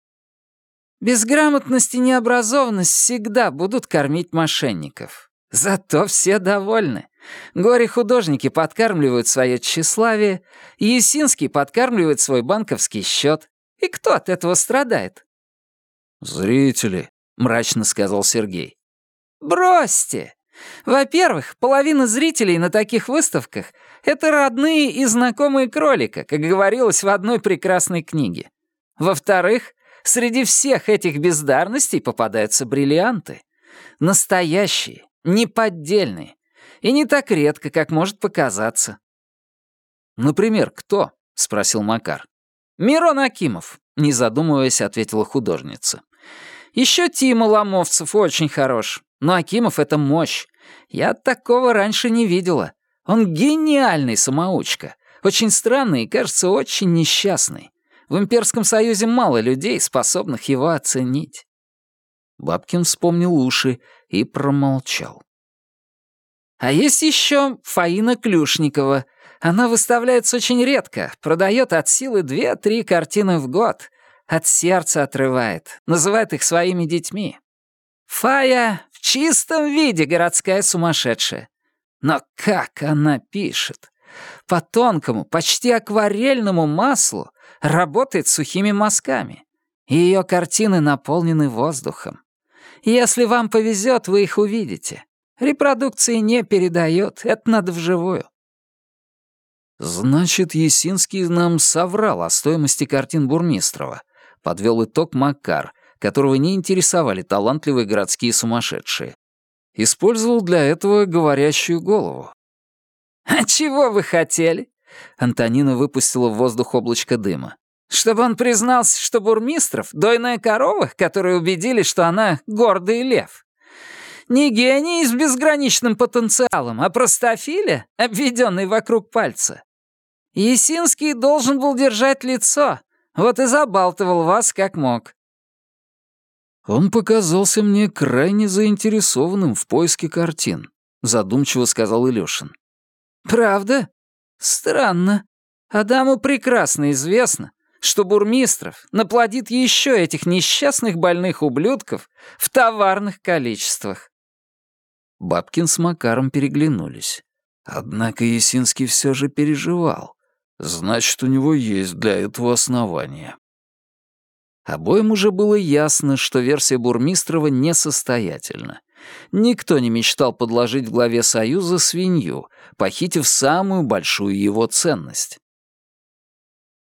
Безграмотность и необразованность всегда будут кормить мошенников. Зато все довольны. Горе-художники подкармливают свое тщеславие, Есинский подкармливает свой банковский счет. И кто от этого страдает? «Зрители», — мрачно сказал Сергей. «Бросьте! Во-первых, половина зрителей на таких выставках — это родные и знакомые кролика, как говорилось в одной прекрасной книге. Во-вторых, Среди всех этих бездарностей попадаются бриллианты. Настоящие, неподдельные. И не так редко, как может показаться. «Например, кто?» — спросил Макар. «Мирон Акимов», — не задумываясь, ответила художница. «Еще Тима Ломовцев очень хорош, но Акимов — это мощь. Я такого раньше не видела. Он гениальный самоучка, очень странный и, кажется, очень несчастный. В Имперском Союзе мало людей, способных его оценить. Бабкин вспомнил уши и промолчал. А есть еще Фаина Клюшникова. Она выставляется очень редко, продает от силы две-три картины в год. От сердца отрывает, называет их своими детьми. Фая в чистом виде городская сумасшедшая. Но как она пишет! По тонкому, почти акварельному маслу работает сухими мазками. Ее картины наполнены воздухом. Если вам повезет, вы их увидите. Репродукции не передает, это надо вживую. «Значит, Есинский нам соврал о стоимости картин Бурмистрова», — подвел итог Макар, которого не интересовали талантливые городские сумасшедшие. Использовал для этого говорящую голову. «А чего вы хотели?» Антонина выпустила в воздух облачко дыма. «Чтобы он признался, что Бурмистров — дойная корова, которые убедили, что она гордый лев. Не гений с безграничным потенциалом, а простофиля, обведенный вокруг пальца. Есинский должен был держать лицо, вот и забалтывал вас как мог». «Он показался мне крайне заинтересованным в поиске картин», — задумчиво сказал Илюшин. «Правда? Странно. Адаму прекрасно известно, что Бурмистров наплодит еще этих несчастных больных ублюдков в товарных количествах». Бабкин с Макаром переглянулись. Однако Есинский все же переживал. Значит, у него есть для этого основания. Обоим уже было ясно, что версия Бурмистрова несостоятельна. Никто не мечтал подложить в главе Союза свинью, похитив самую большую его ценность.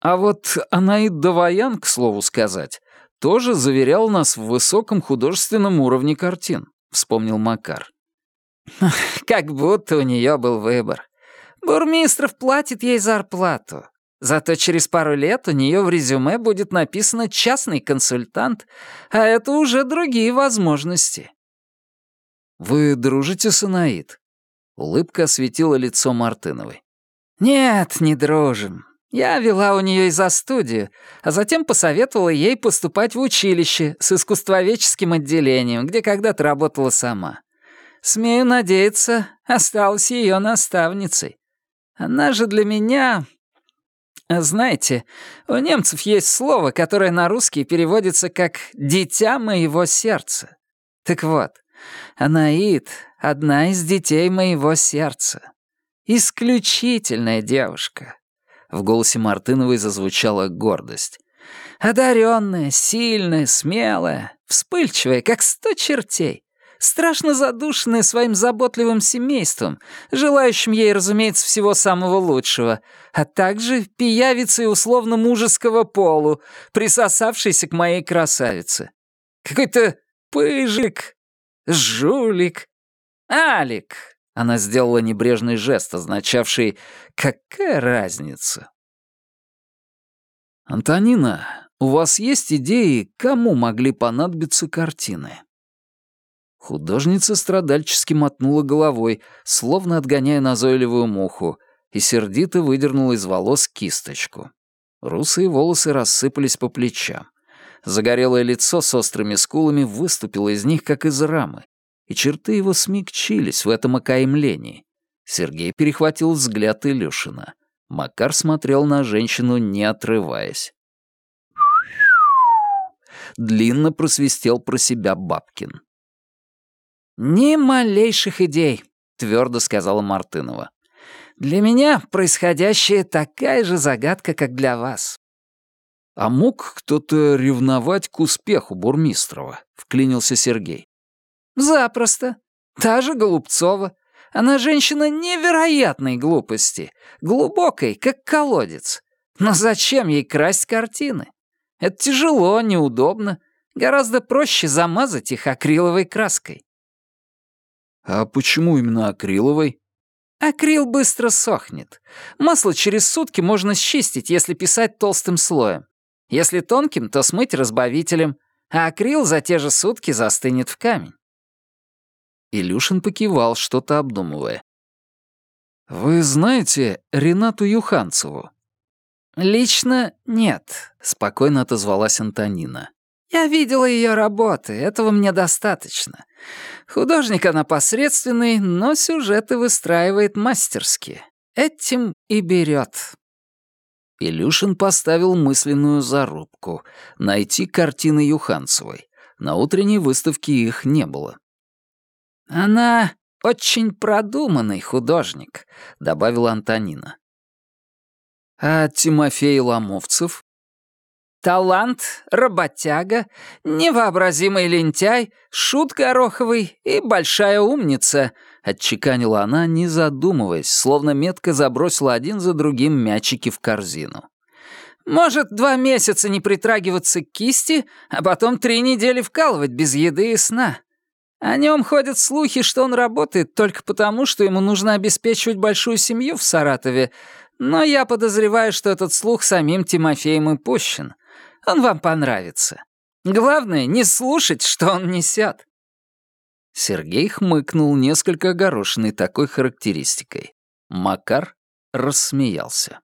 А вот Анаид Даваян, к слову сказать, тоже заверял нас в высоком художественном уровне картин, вспомнил Макар. Как будто у нее был выбор. Бурмистров платит ей зарплату. Зато через пару лет у нее в резюме будет написано «частный консультант», а это уже другие возможности. «Вы дружите с Анаид?» Улыбка осветила лицо Мартыновой. «Нет, не дружим. Я вела у нее из-за студию, а затем посоветовала ей поступать в училище с искусствоведческим отделением, где когда-то работала сама. Смею надеяться, осталась ее наставницей. Она же для меня знаете, у немцев есть слово, которое на русский переводится как «дитя моего сердца». Так вот, Анаид — одна из детей моего сердца. Исключительная девушка. В голосе Мартыновой зазвучала гордость. Одаренная, сильная, смелая, вспыльчивая, как сто чертей страшно задушенная своим заботливым семейством, желающим ей, разумеется, всего самого лучшего, а также пиявицей условно-мужеского полу, присосавшейся к моей красавице. Какой-то пыжик, жулик, Алик. Она сделала небрежный жест, означавший «какая разница?». «Антонина, у вас есть идеи, кому могли понадобиться картины?» Художница страдальчески мотнула головой, словно отгоняя назойливую муху, и сердито выдернула из волос кисточку. Русые волосы рассыпались по плечам. Загорелое лицо с острыми скулами выступило из них, как из рамы, и черты его смягчились в этом окаймлении. Сергей перехватил взгляд Илюшина. Макар смотрел на женщину, не отрываясь. Длинно просвистел про себя Бабкин. «Ни малейших идей», — твердо сказала Мартынова. «Для меня происходящее такая же загадка, как для вас». «А мог кто-то ревновать к успеху Бурмистрова?» — вклинился Сергей. «Запросто. Та же Голубцова. Она женщина невероятной глупости, глубокой, как колодец. Но зачем ей красть картины? Это тяжело, неудобно. Гораздо проще замазать их акриловой краской. А почему именно акриловой? Акрил быстро сохнет. Масло через сутки можно счистить, если писать толстым слоем. Если тонким, то смыть разбавителем, а акрил за те же сутки застынет в камень. Илюшин покивал, что-то обдумывая. «Вы знаете Ренату Юханцеву?» «Лично нет», — спокойно отозвалась Антонина. «Я видела ее работы, этого мне достаточно. Художник она посредственный, но сюжеты выстраивает мастерски. Этим и берет. Илюшин поставил мысленную зарубку — найти картины Юханцевой. На утренней выставке их не было. «Она очень продуманный художник», — добавила Антонина. «А Тимофей Ломовцев?» Талант, работяга, невообразимый лентяй, шут гороховый и большая умница», — отчеканила она, не задумываясь, словно метко забросила один за другим мячики в корзину. «Может, два месяца не притрагиваться к кисти, а потом три недели вкалывать без еды и сна. О нем ходят слухи, что он работает только потому, что ему нужно обеспечивать большую семью в Саратове, но я подозреваю, что этот слух самим Тимофеем и пущен». Он вам понравится. Главное, не слушать, что он несет». Сергей хмыкнул, несколько огорошенный такой характеристикой. Макар рассмеялся.